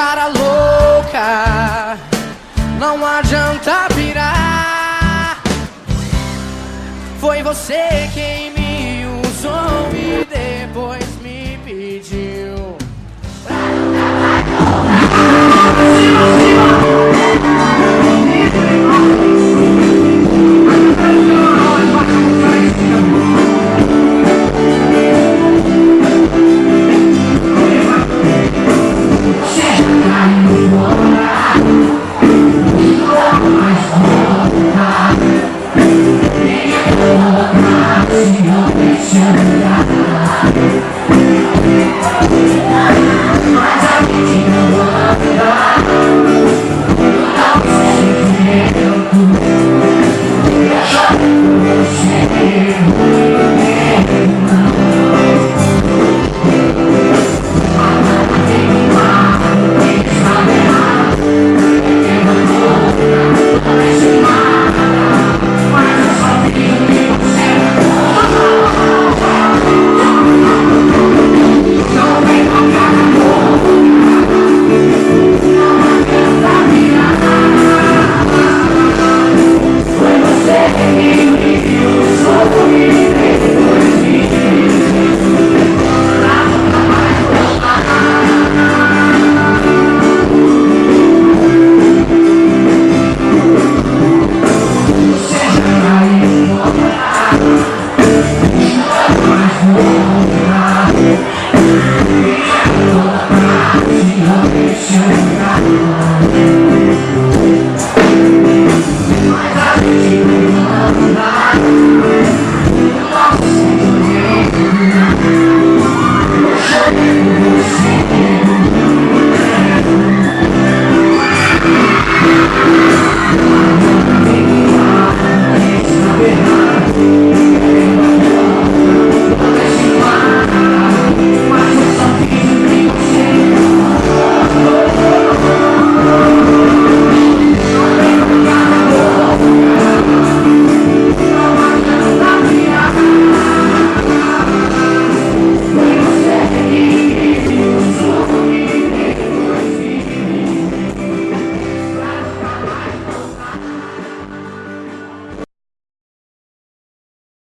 cara louca, não adianta virar. Foi você quem me usou e depois I'm We love you tonight.